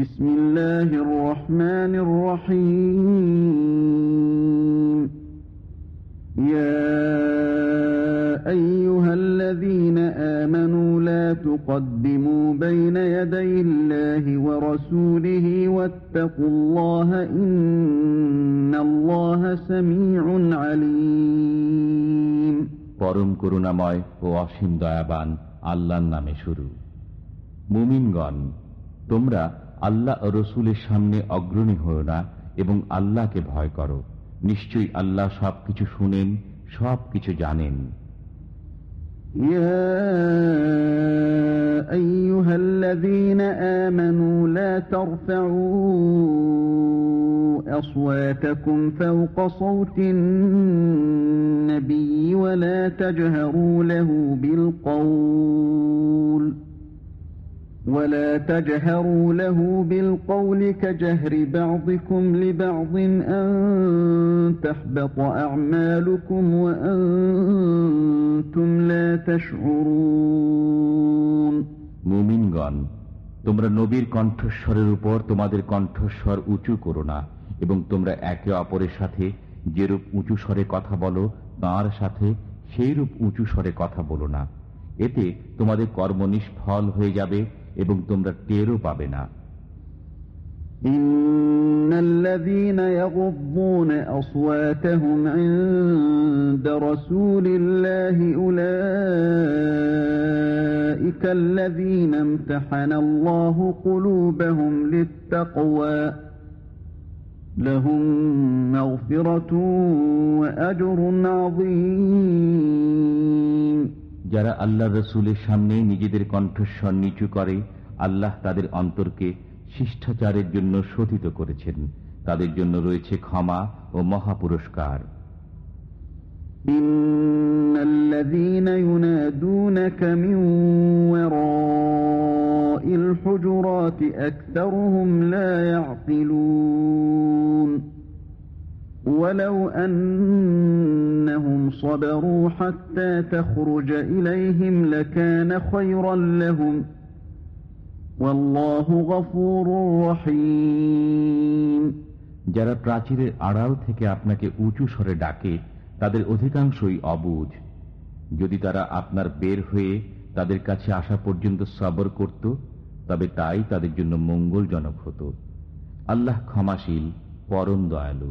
بسم الله الرحمن الرحيم يا أيها الذين آمنوا لا تقدموا بين يدي الله ورسوله واتقوا الله إن الله سميع عليم পরম করুণাময় ও অসীম দয়াবান আল্লাহর নামে শুরু মুমিনগণ তোমরা আল্লাহ ও রসুলের সামনে অগ্রণী হও না এবং আল্লাহকে ভয় করো নিশ্চয়ই আল্লাহ সবকিছু শুনেন সবকিছু জানেন يا أيها الذين آمنوا لا ترفعوا أصواتكم فوق صوت النبي ولا تجهروا له بالقول ولا تجهروا له بالقول كجهر بعضكم لبعض أن تحبط أعمالكم وأنتم لا تشعرون মুমিনগণ তোমরা নবীর কণ্ঠস্বরের উপর তোমাদের কণ্ঠস্বর উঁচু করো না এবং তোমরা একে অপরের সাথে যেরূপ উঁচু স্বরে কথা বলো তাঁর সাথে সেইরূপ উঁচু স্বরে কথা বলো না এতে তোমাদের কর্ম নিষ্ফল হয়ে যাবে এবং তোমরা টেরও পাবে না إن الذين يغضون أصواتهم عند رسول الله أولئك الذين امتحن الله قلوبهم للتقوى لهم مغفرة وأجر عظيم যারা আল্লাহ রসুলের সামনে নিজেদের কণ্ঠস্বর নিচু করে আল্লাহ তাদের অন্তরকে শিষ্টাচারের জন্য শোধিত করেছেন তাদের জন্য রয়েছে ক্ষমা ও মহাপুরস্কার إن الذين ينادونك من وراء الحجرات أكثرهم لا يعقلون ولو أنهم صبروا حتى تخرج إليهم لكان خيرا لهم والله غفور رحيم যারা প্রাচীরের আড়াল থেকে আপনাকে উঁচু স্বরে ডাকে তাদের অধিকাংশই অবুঝ যদি তারা আপনার বের হয়ে তাদের কাছে আসা পর্যন্ত সবর করত তবে তাই তাদের জন্য মঙ্গলজনক হতো আল্লাহ ক্ষমাশীল পরম দয়ালু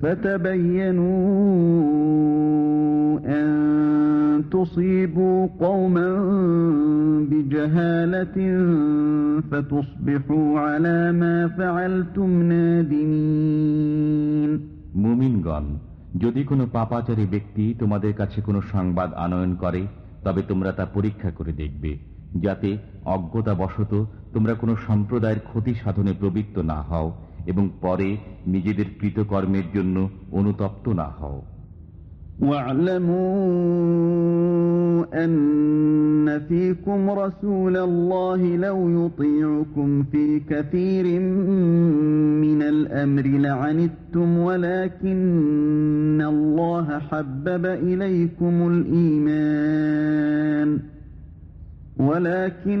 فتبينوا أن تصيبوا قوما بجهالة فتصبحوا على ما فعلتم نادمين মুমিনগণ যদি কোনো পাপাচারী ব্যক্তি তোমাদের কাছে কোনো সংবাদ আনয়ন করে তবে তোমরা তা পরীক্ষা করে দেখবে যাতে অজ্ঞতাবশত তোমরা কোনো সম্প্রদায়ের ক্ষতি সাধনে প্রবৃত্ত না হও এবং পরে নিজেদের কৃতকর্মের জন্য অনুতপ্ত না হও واعلموا أن فيكم رسول الله لو يطيعكم في كثير من الأمر لعنتم ولكن الله حبب إليكم الإيمان ولكن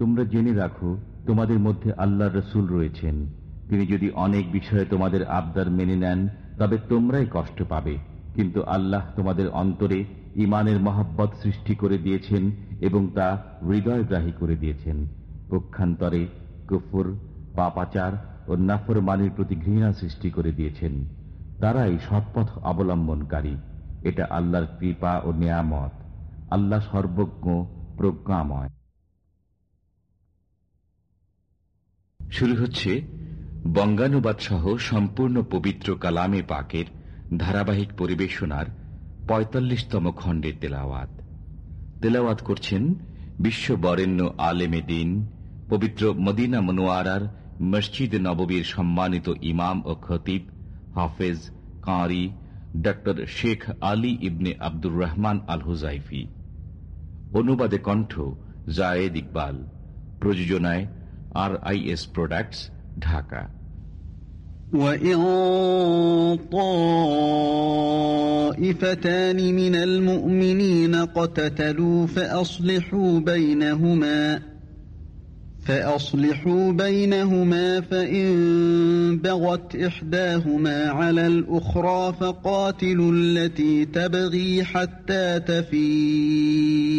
তোমরা জেনে রাখো, তোমাদের মধ্যে আল্লাহ রসুল রয়েছেন। তিনি যদি অনেক বিষয়ে তোমাদের আবদার মেনে নেন, তবে তোমরাই কষ্ট পাবে। কিন্তু আল্লাহ তোমাদের অন্তরে ইমানের মহাব্বত সৃষ্টি করে দিয়েছেন এবং তা হৃদয়গ্রাহী করে দিয়েছেন। পক্ষান্তরে কুফুর, পাপাচার ও নাফর মানির প্রতি ঘৃণা সৃষ্টি করে দিয়েছেন। তারাই সৎপথ অবলম্বনকারী। এটা আল্লাহর কৃপা ও নিয়ামত। আল্লাহ সর্বজ্ঞ, প্রজ্ঞাময়। শুরু হচ্ছে বঙ্গানুবাদ সহ সম্পূর্ণ পবিত্র কালামে পাকের ধারাবাহিক পরিবেশনার পঁয়তাল্লিশতম খণ্ডের তেলাওয়াত। তেলাওয়াত করছেন বিশ্ব বরেণ্য আলেমে দিন, পবিত্র মদিনা মনোয়ারার মসজিদ নববীর সম্মানিত ইমাম ও খতিব হাফেজ কাঁরি doctor Sheikh Ali ibn Abdur Rahman al Hudhaifi অনুবাদে কণ্ঠ জায়েদ ইকবাল। প্রযোজনায় R I S products Dhaka وإن طائفتان من المؤمنين قتتلوا فأصلحوا بينهما فأصلحوا بينهما فإن بغت إحداهما على الأخرى فقاتلوا التي تبغي حتى تفيء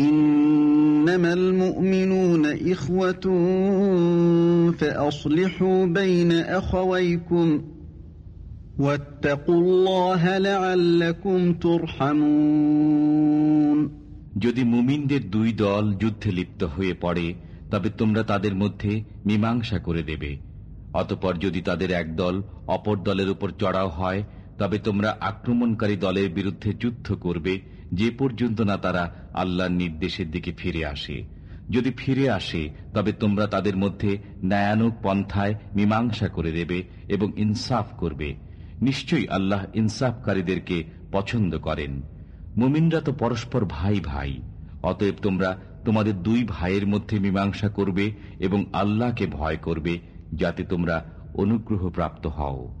إنما المؤمنون إخوة فأصلحوا بين أخويكم واتقوا الله لعلكم ترحمون যদি মুমিনদের দুই দল যুদ্ধে লিপ্ত হয়ে পড়ে তবে তোমরা তাদের মধ্যে মীমাংসা করে দেবে অতপর যদি তাদের এক দল অপর দলের উপর চড়াও হয় তবে তোমরা আক্রমণকারী দলের বিরুদ্ধে যুদ্ধ করবে যে পর্যন্ত না তারা আল্লাহর নির্দেশের দিকে ফিরে আসে। যদি ফিরে আসে, তবে তোমরা তাদের মধ্যে ন্যায়ানুক পন্থায় মীমাংসা করে দেবে এবং ইনসাফ করবে। নিশ্চয়ই আল্লাহ ইনসাফকারীদেরকে পছন্দ করেন। মুমিনরা তো পরস্পর ভাই ভাই। অতএব তোমরা তোমাদের দুই ভাইয়ের মধ্যে মীমাংসা করবে এবং আল্লাহকে ভয় করবে, যাতে তোমরা অনুগ্রহ প্রাপ্ত হও।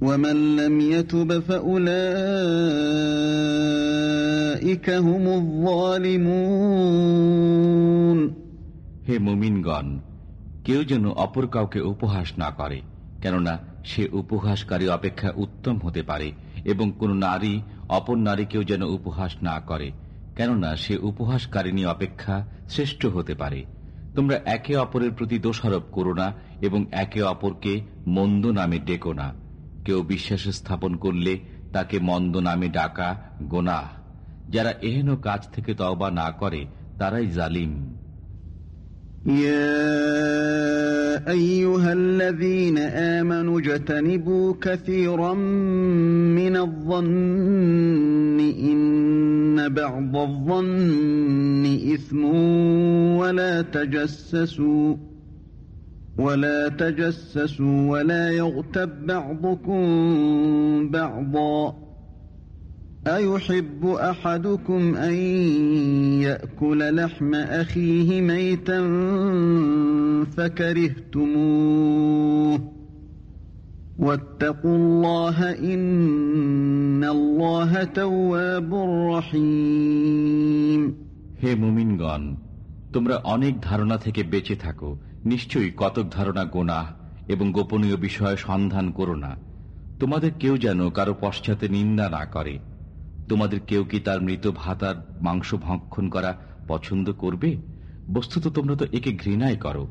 ومن لم يتب فأولئك هم الظالمون হে মুমিনগণ কেউ যেন অপর কাউকে উপহাস না করে কেননা সে উপহাসকারী অপেক্ষা উত্তম হতে পারে এবং কোন নারী অপর নারীকেও যেন উপহাস না করে কেননা সে উপহাসকারিণী অপেক্ষা শ্রেষ্ঠ হতে পারে তোমরা একে অপরের প্রতি দোষারোপ করো না এবং একে অপরকে মন্দ নামে ডেকো না কেউ বিশ্বাস স্থাপন করলে তাকে মন্দ নামে ডাকা গোনাহ যারা এহেন কাজ থেকে তওবা না করে তারাই জালিম يا أيها الذين آمنوا اجتنبوا كثيرا من الظن إن بعض الظن إثم ولا تجسسوا ولا تجسسوا ولا يغتب بعضكم بعضا أيحب أحدكم أن يأكل لحم أخيه ميتا فكرهتموه واتقوا الله إن الله تواب رحيم হে মুমিনগণ তোমরা অনেক ধারণা থেকে বেঁচে থাকো নিশ্চয়ই কতক ধারণা গোনা এবং গোপনীয় বিষয়ে সন্ধান করো না। তোমাদের কেউ যেন কারও পশ্চাতে নিন্দা না করে। তোমাদের কেউ কি তার মৃত ভাতার মাংস ভক্ষণ করা পছন্দ করবে? বস্তুত তোমরা তো একে ঘৃণায় করো।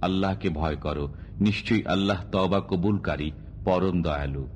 আল্লাহকে ভয় করো। নিশ্চয়ই আল্লাহ তবা কবুলকারী, পরম দয়ালু।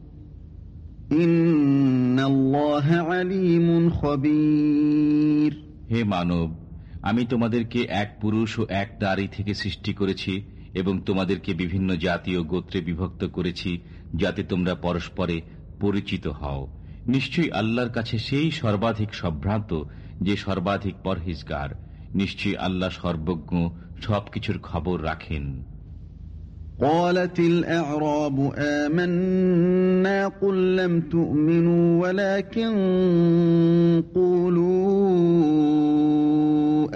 হে মানব, আমি তোমাদেরকে এক পুরুষ ও এক নারী থেকে সৃষ্টি করেছি এবং তোমাদেরকে বিভিন্ন জাতীয় গোত্রে বিভক্ত করেছি যাতে তোমরা পরস্পরে পরিচিত হও। নিশ্চয়ই আল্লাহর কাছে সেই সর্বাধিক সম্ভ্রান্ত যে সর্বাধিক পরহিজগার। নিশ্চয়ই আল্লাহ সর্বজ্ঞ সবকিছুর খবর রাখেন। قالت الأعراب آمنا قل لم تؤمنوا ولكن قولوا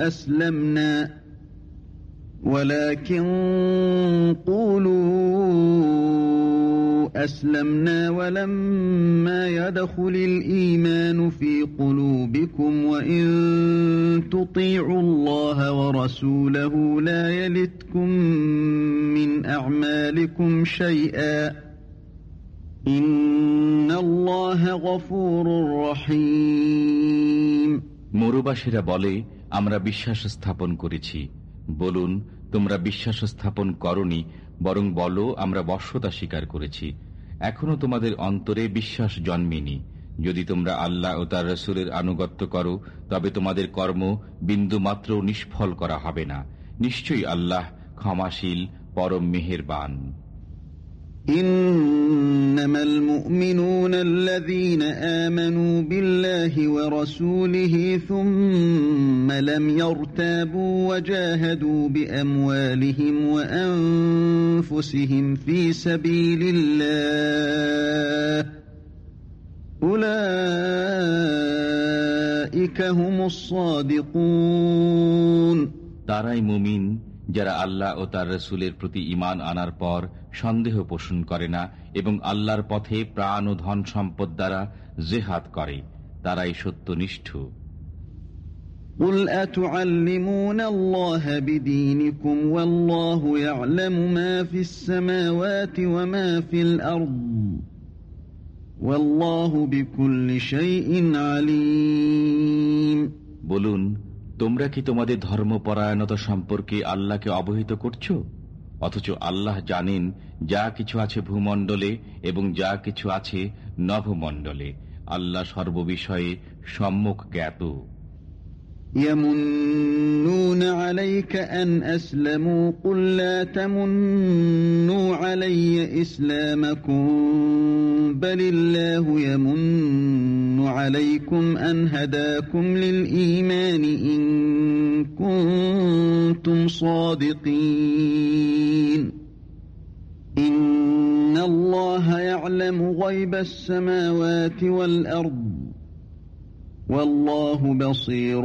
أسلمنا ولكن قولوا أسلمنا ولما يدخل الإيمان في قلوبكم وإن تطيعوا الله ورسوله لا يلتكم من أعمالكم شيئا إن الله غفور رحيم মরুবাসীরা বলে আমরা বিশ্বাস স্থাপন করেছি বলুন তোমরা বিশ্বাস স্থাপন করনি বরং বলো আমরা বর্ষতা স্বীকার করেছি এখনও তোমাদের অন্তরে বিশ্বাস জন্মেনি। যদি তোমরা আল্লাহ ও তার রসুলের আনুগত্য করো, তবে তোমাদের কর্ম বিন্দু মাত্র নিষ্ফল করা হবে না। নিশ্চয়ই আল্লাহ ক্ষমাশীল, পরম মেহেরবান। إنما المؤمنون الذين آمنوا بالله ورسوله ثم لم يرتابوا وجاهدوا بأموالهم وأنفسهم في سبيل الله أولئك هم الصادقون তারাই মুমিন যারা আল্লাহ ও তার রসুলের প্রতি ইমান আনার পর সন্দেহ পোষণ করে না এবং আল্লাহর পথে প্রাণ ও ধন সম্পদ দ্বারা জেহাদ করে তারাই সত্যনিষ্ঠ قل أتعلمون الله بدينكم والله يعلم ما في السماوات وما في الأرض والله بكل شيء عليم বলুন তোমরা কি তোমাদের ধর্মপরায়ণতা সম্পর্কে আল্লাহকে অবহিত করছ অথচ আল্লাহ জানেন যা কিছু আছে ভূমণ্ডলে এবং যা কিছু আছে নভমণ্ডলে আল্লাহ সর্ববিষয়ে সম্মুখ জ্ঞাত يمنون عليك أن أسلموا قل لا تمنوا علي إسلامكم بل الله يمن عليكم أن هداكم للإيمان إن كنتم صادقين إن الله يعلم غيب السماوات والأرض والله بصير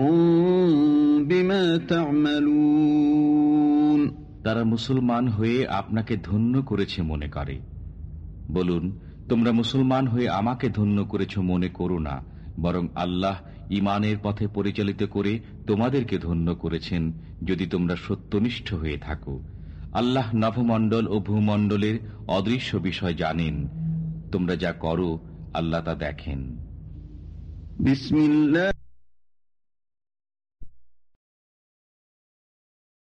بما تعملون তারা মুসলমান হয়ে আপনাকে ধন্য করেছে মনে করে বলুন তোমরা মুসলমান হয়ে আমাকে ধন্য করেছ মনে করো না বরং আল্লাহ ইমানের পথে পরিচালিত করে তোমাদেরকে ধন্য করেছেন যদি তোমরা সত্যনিষ্ঠ হয়ে থাকো। আল্লাহ নভমণ্ডল ও ভূমণ্ডলের অদৃশ্য বিষয় জানেন। তোমরা যা করো, আল্লাহ তা দেখেন। বিসমিল্লা